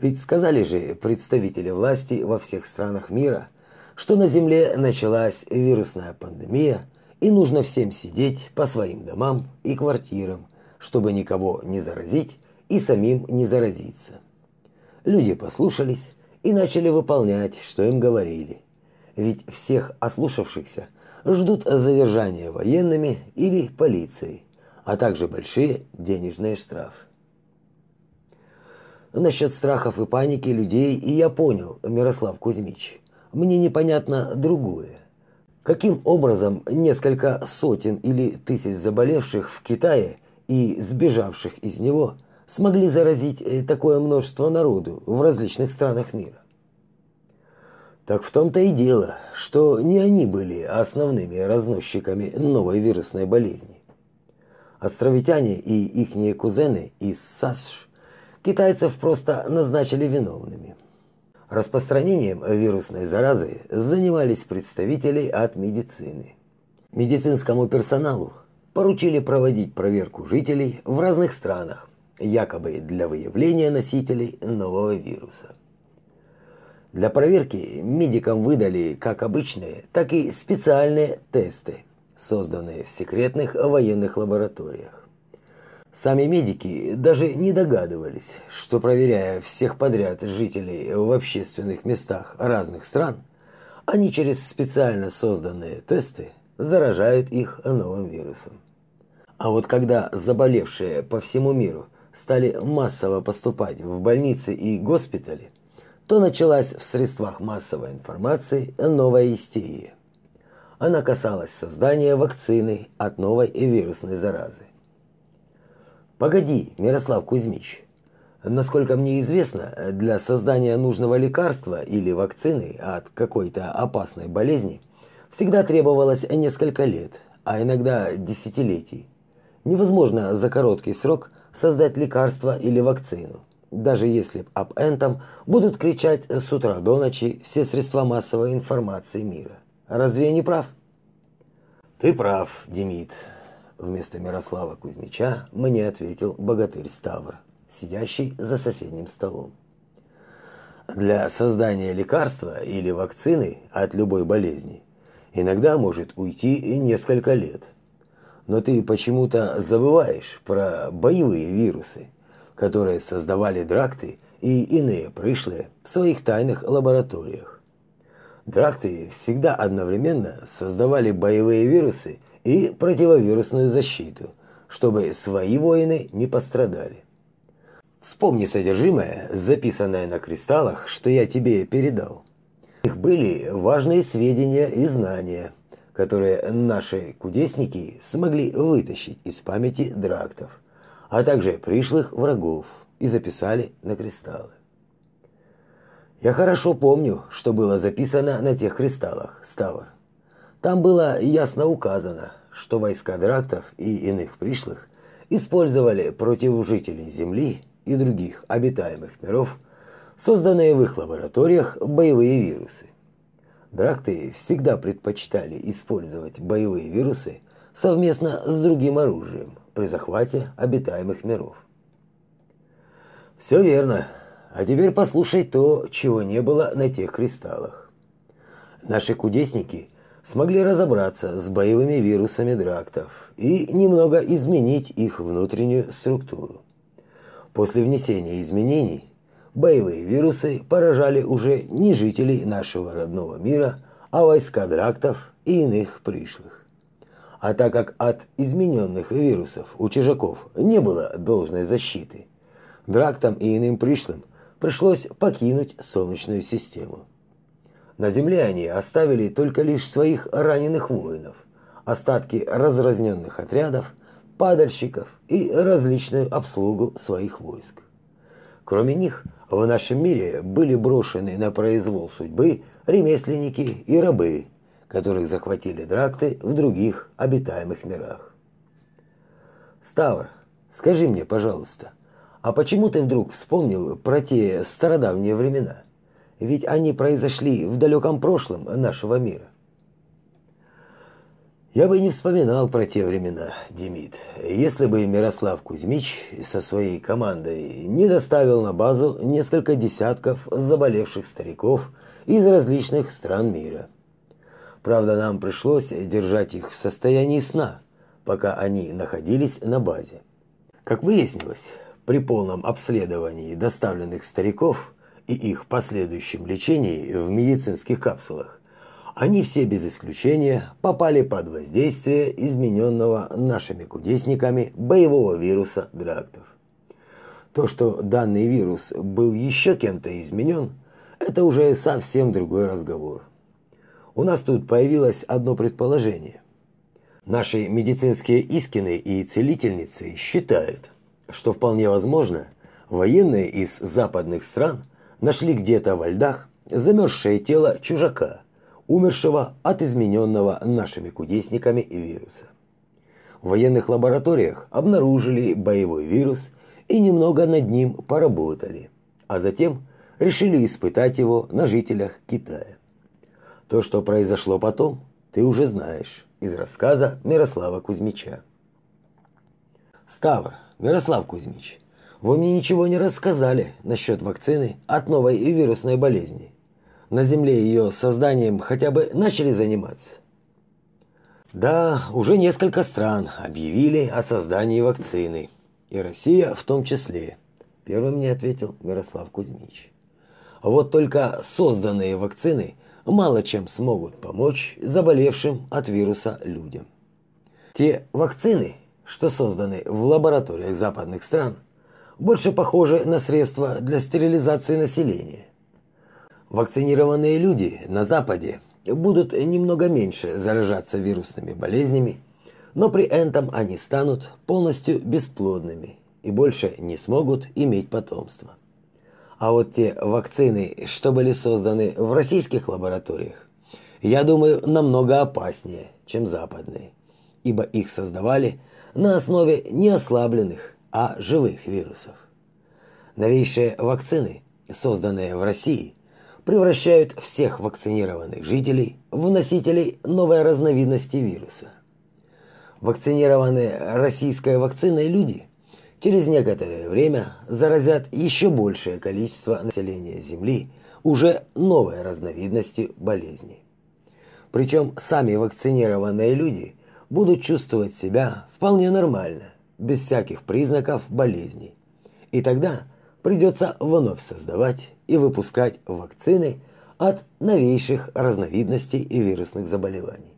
Ведь сказали же представители власти во всех странах мира, что на Земле началась вирусная пандемия, и нужно всем сидеть по своим домам и квартирам, чтобы никого не заразить и самим не заразиться. Люди послушались и начали выполнять, что им говорили. Ведь всех ослушавшихся ждут задержания военными или полицией, а также большие денежные штрафы. Насчет страхов и паники людей и я понял, Мирослав Кузьмич. Мне непонятно другое. Каким образом несколько сотен или тысяч заболевших в Китае и сбежавших из него – смогли заразить э, такое множество народу в различных странах мира. Так в том-то и дело, что не они были основными разносчиками новой вирусной болезни. Островитяне и ихние кузены из САСШ китайцев просто назначили виновными. Распространением вирусной заразы занимались представители от медицины. Медицинскому персоналу поручили проводить проверку жителей в разных странах, якобы для выявления носителей нового вируса. Для проверки медикам выдали как обычные, так и специальные тесты, созданные в секретных военных лабораториях. Сами медики даже не догадывались, что проверяя всех подряд жителей в общественных местах разных стран, они через специально созданные тесты заражают их новым вирусом. А вот когда заболевшие по всему миру стали массово поступать в больницы и госпитали, то началась в средствах массовой информации новая истерия. Она касалась создания вакцины от новой вирусной заразы. Погоди, Мирослав Кузьмич. Насколько мне известно, для создания нужного лекарства или вакцины от какой-то опасной болезни всегда требовалось несколько лет, а иногда десятилетий. Невозможно за короткий срок – создать лекарство или вакцину. Даже если об этом будут кричать с утра до ночи все средства массовой информации мира. Разве я не прав? Ты прав, Демид. Вместо Мирослава Кузьмича мне ответил богатырь Ставр, сидящий за соседним столом. Для создания лекарства или вакцины от любой болезни иногда может уйти и несколько лет – но ты почему-то забываешь про боевые вирусы, которые создавали дракты и иные пришлые в своих тайных лабораториях. Дракты всегда одновременно создавали боевые вирусы и противовирусную защиту, чтобы свои воины не пострадали. Вспомни содержимое, записанное на кристаллах, что я тебе передал. Их были важные сведения и знания – которые наши кудесники смогли вытащить из памяти драктов, а также пришлых врагов и записали на кристаллы. Я хорошо помню, что было записано на тех кристаллах, Ставр. Там было ясно указано, что войска драктов и иных пришлых использовали против жителей Земли и других обитаемых миров созданные в их лабораториях боевые вирусы. Дракты всегда предпочитали использовать боевые вирусы совместно с другим оружием при захвате обитаемых миров. Все верно. А теперь послушай то, чего не было на тех кристаллах. Наши кудесники смогли разобраться с боевыми вирусами драктов и немного изменить их внутреннюю структуру. После внесения изменений боевые вирусы поражали уже не жителей нашего родного мира, а войска драктов и иных пришлых. А так как от измененных вирусов у чужаков не было должной защиты, драктам и иным пришлым пришлось покинуть Солнечную систему. На Земле они оставили только лишь своих раненых воинов, остатки разрозненных отрядов, падальщиков и различную обслугу своих войск. Кроме них, в нашем мире были брошены на произвол судьбы ремесленники и рабы, которых захватили дракты в других обитаемых мирах. Ставр, скажи мне, пожалуйста, а почему ты вдруг вспомнил про те стародавние времена? Ведь они произошли в далеком прошлом нашего мира. Я бы не вспоминал про те времена, Демид, если бы Мирослав Кузьмич со своей командой не доставил на базу несколько десятков заболевших стариков из различных стран мира. Правда, нам пришлось держать их в состоянии сна, пока они находились на базе. Как выяснилось, при полном обследовании доставленных стариков и их последующем лечении в медицинских капсулах они все без исключения попали под воздействие измененного нашими кудесниками боевого вируса драктов. То, что данный вирус был еще кем-то изменен, это уже совсем другой разговор. У нас тут появилось одно предположение. Наши медицинские искины и целительницы считают, что вполне возможно, военные из западных стран нашли где-то во льдах замерзшее тело чужака – умершего от измененного нашими кудесниками вируса. В военных лабораториях обнаружили боевой вирус и немного над ним поработали, а затем решили испытать его на жителях Китая. То, что произошло потом, ты уже знаешь из рассказа Мирослава Кузьмича. Ставр, Мирослав Кузьмич, вы мне ничего не рассказали насчет вакцины от новой вирусной болезни на Земле ее созданием хотя бы начали заниматься? Да, уже несколько стран объявили о создании вакцины, и Россия в том числе. Первым мне ответил Мирослав Кузьмич. Вот только созданные вакцины мало чем смогут помочь заболевшим от вируса людям. Те вакцины, что созданы в лабораториях западных стран, больше похожи на средства для стерилизации населения. Вакцинированные люди на Западе будут немного меньше заражаться вирусными болезнями, но при этом они станут полностью бесплодными и больше не смогут иметь потомство. А вот те вакцины, что были созданы в российских лабораториях, я думаю, намного опаснее, чем западные, ибо их создавали на основе не ослабленных, а живых вирусов. Новейшие вакцины, созданные в России – превращают всех вакцинированных жителей в носителей новой разновидности вируса. Вакцинированные российской вакциной люди через некоторое время заразят еще большее количество населения Земли уже новой разновидностью болезни. Причем сами вакцинированные люди будут чувствовать себя вполне нормально, без всяких признаков болезни. И тогда придется вновь создавать и выпускать вакцины от новейших разновидностей и вирусных заболеваний.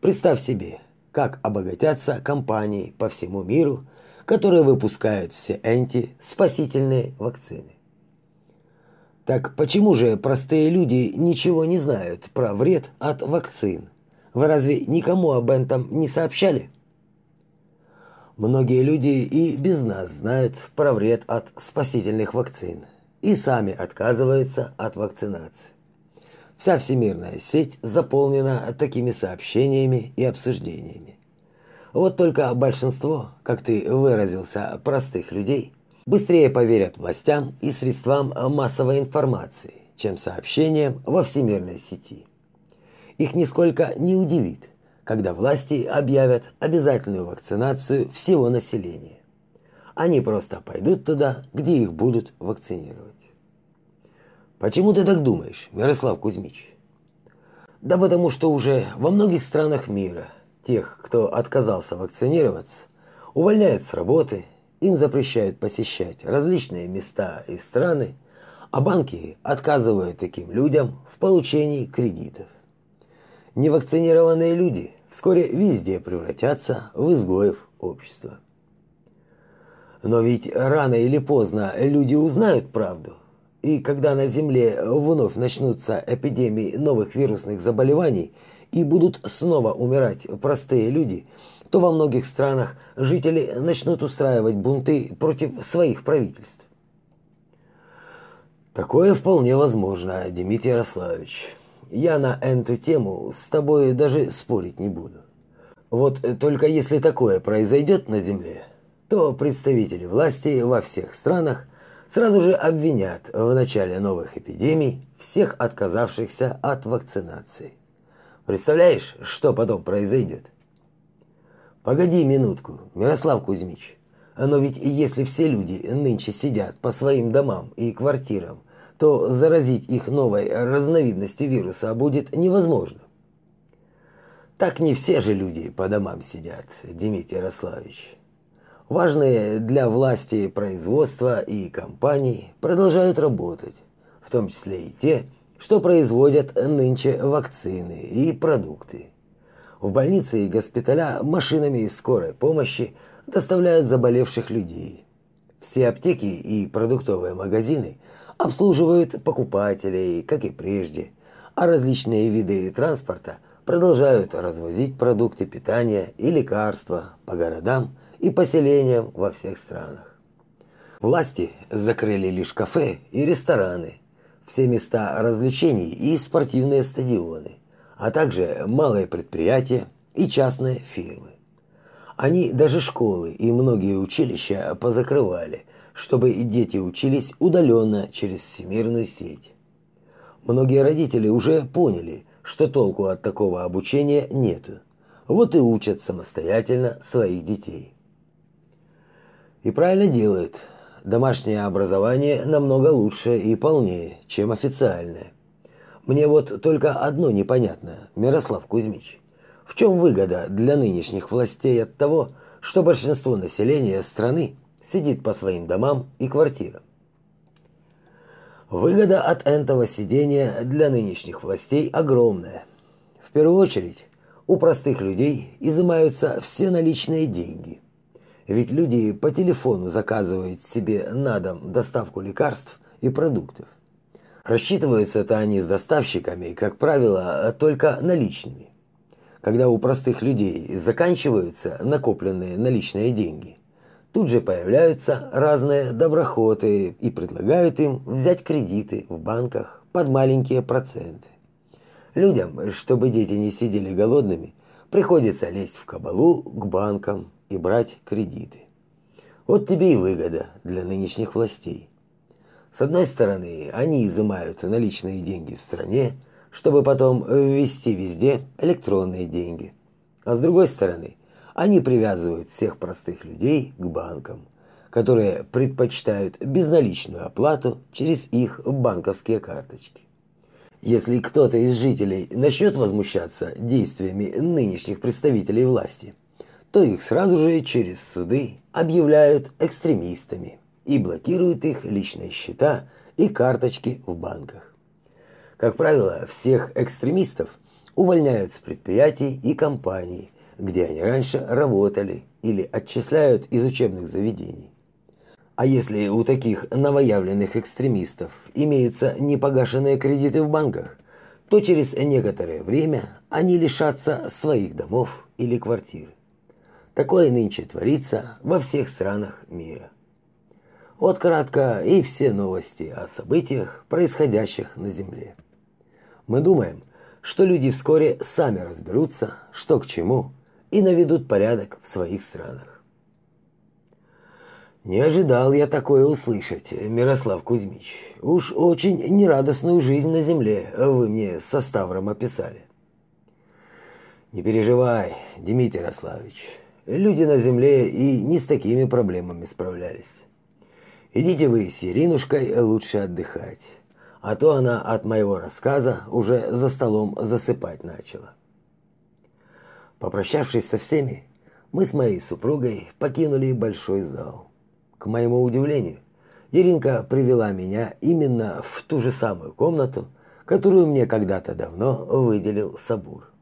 Представь себе, как обогатятся компании по всему миру, которые выпускают все анти-спасительные вакцины. Так почему же простые люди ничего не знают про вред от вакцин? Вы разве никому об этом не сообщали? Многие люди и без нас знают про вред от спасительных вакцин и сами отказываются от вакцинации. Вся всемирная сеть заполнена такими сообщениями и обсуждениями. Вот только большинство, как ты выразился, простых людей быстрее поверят властям и средствам массовой информации, чем сообщениям во всемирной сети. Их нисколько не удивит, когда власти объявят обязательную вакцинацию всего населения. Они просто пойдут туда, где их будут вакцинировать. Почему ты так думаешь, Мирослав Кузьмич? Да потому что уже во многих странах мира тех, кто отказался вакцинироваться, увольняют с работы, им запрещают посещать различные места и страны, а банки отказывают таким людям в получении кредитов. Невакцинированные люди вскоре везде превратятся в изгоев общества. Но ведь рано или поздно люди узнают правду. И когда на Земле вновь начнутся эпидемии новых вирусных заболеваний и будут снова умирать простые люди, то во многих странах жители начнут устраивать бунты против своих правительств. Такое вполне возможно, Дмитрий Ярославович. Я на эту тему с тобой даже спорить не буду. Вот только если такое произойдет на Земле, то представители власти во всех странах сразу же обвинят в начале новых эпидемий всех отказавшихся от вакцинации. Представляешь, что потом произойдет? Погоди минутку, Мирослав Кузьмич. Но ведь если все люди нынче сидят по своим домам и квартирам, то заразить их новой разновидностью вируса будет невозможно. Так не все же люди по домам сидят, Дмитрий Ярославович. Важные для власти производства и компаний продолжают работать, в том числе и те, что производят нынче вакцины и продукты. В больницы и госпиталя машинами скорой помощи доставляют заболевших людей. Все аптеки и продуктовые магазины обслуживают покупателей, как и прежде, а различные виды транспорта продолжают развозить продукты питания и лекарства по городам и поселениям во всех странах. Власти закрыли лишь кафе и рестораны, все места развлечений и спортивные стадионы, а также малые предприятия и частные фирмы. Они даже школы и многие училища позакрывали – чтобы дети учились удаленно через всемирную сеть. Многие родители уже поняли, что толку от такого обучения нет. Вот и учат самостоятельно своих детей. И правильно делают. Домашнее образование намного лучше и полнее, чем официальное. Мне вот только одно непонятно, Мирослав Кузьмич. В чем выгода для нынешних властей от того, что большинство населения страны сидит по своим домам и квартирам. Выгода от этого сидения для нынешних властей огромная. В первую очередь, у простых людей изымаются все наличные деньги. Ведь люди по телефону заказывают себе на дом доставку лекарств и продуктов. Рассчитываются это они с доставщиками, как правило, только наличными. Когда у простых людей заканчиваются накопленные наличные деньги – Тут же появляются разные доброхоты и предлагают им взять кредиты в банках под маленькие проценты. Людям, чтобы дети не сидели голодными, приходится лезть в кабалу к банкам и брать кредиты. Вот тебе и выгода для нынешних властей. С одной стороны, они изымают наличные деньги в стране, чтобы потом ввести везде электронные деньги. А с другой стороны, они привязывают всех простых людей к банкам, которые предпочитают безналичную оплату через их банковские карточки. Если кто-то из жителей начнет возмущаться действиями нынешних представителей власти, то их сразу же через суды объявляют экстремистами и блокируют их личные счета и карточки в банках. Как правило, всех экстремистов увольняют с предприятий и компаний, где они раньше работали или отчисляют из учебных заведений. А если у таких новоявленных экстремистов имеются непогашенные кредиты в банках, то через некоторое время они лишатся своих домов или квартир. Такое нынче творится во всех странах мира. Вот кратко и все новости о событиях, происходящих на Земле. Мы думаем, что люди вскоре сами разберутся, что к чему – и наведут порядок в своих странах. Не ожидал я такое услышать, Мирослав Кузьмич. Уж очень нерадостную жизнь на земле вы мне со Ставром описали. Не переживай, Дмитрий Ярославович. Люди на земле и не с такими проблемами справлялись. Идите вы с Иринушкой лучше отдыхать. а то она от моего рассказа уже за столом засыпать начала. Попрощавшись со всеми, мы с моей супругой покинули большой зал. К моему удивлению, Иринка привела меня именно в ту же самую комнату, которую мне когда-то давно выделил Сабур.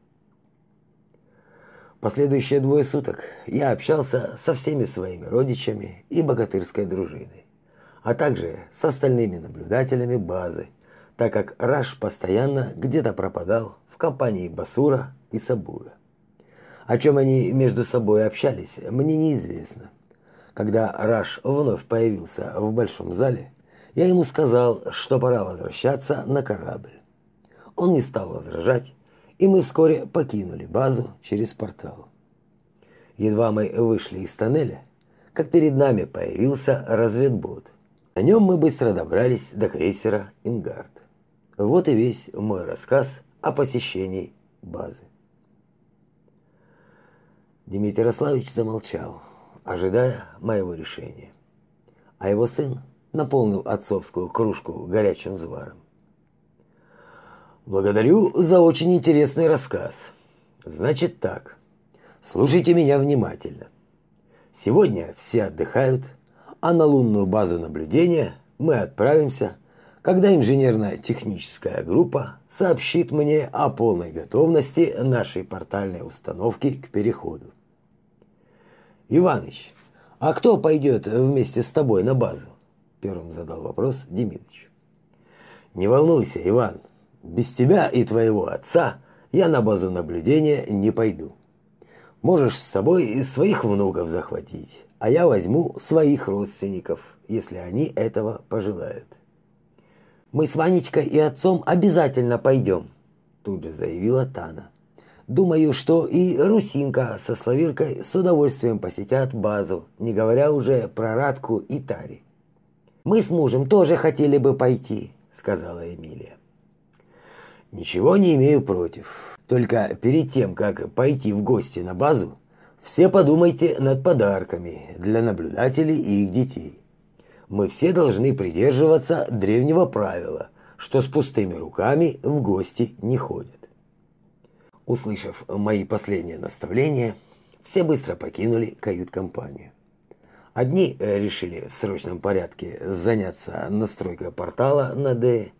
Последующие двое суток я общался со всеми своими родичами и богатырской дружиной, а также с остальными наблюдателями базы, так как Раш постоянно где-то пропадал в компании Басура и Сабура. О чем они между собой общались, мне неизвестно. Когда Раш вновь появился в большом зале, я ему сказал, что пора возвращаться на корабль. Он не стал возражать, и мы вскоре покинули базу через портал. Едва мы вышли из тоннеля, как перед нами появился разведбот. На нем мы быстро добрались до крейсера «Ингард». Вот и весь мой рассказ о посещении базы. Дмитрий Ярославович замолчал, ожидая моего решения. А его сын наполнил отцовскую кружку горячим зваром. Благодарю за очень интересный рассказ. Значит так. Слушайте меня внимательно. Сегодня все отдыхают, а на лунную базу наблюдения мы отправимся, когда инженерно-техническая группа сообщит мне о полной готовности нашей портальной установки к переходу. Иваныч, а кто пойдет вместе с тобой на базу? Первым задал вопрос Демидович. Не волнуйся, Иван, без тебя и твоего отца я на базу наблюдения не пойду. Можешь с собой и своих внуков захватить, а я возьму своих родственников, если они этого пожелают. Мы с Ванечкой и отцом обязательно пойдем, тут же заявила Тана. Думаю, что и Русинка со Славиркой с удовольствием посетят базу, не говоря уже про Радку и Тари. Мы с мужем тоже хотели бы пойти, сказала Эмилия. Ничего не имею против. Только перед тем, как пойти в гости на базу, все подумайте над подарками для наблюдателей и их детей. Мы все должны придерживаться древнего правила, что с пустыми руками в гости не ходят. Услышав мои последние наставления, все быстро покинули кают-компанию. Одни решили в срочном порядке заняться настройкой портала на Д,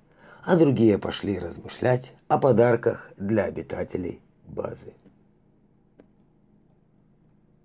а другие пошли размышлять о подарках для обитателей базы.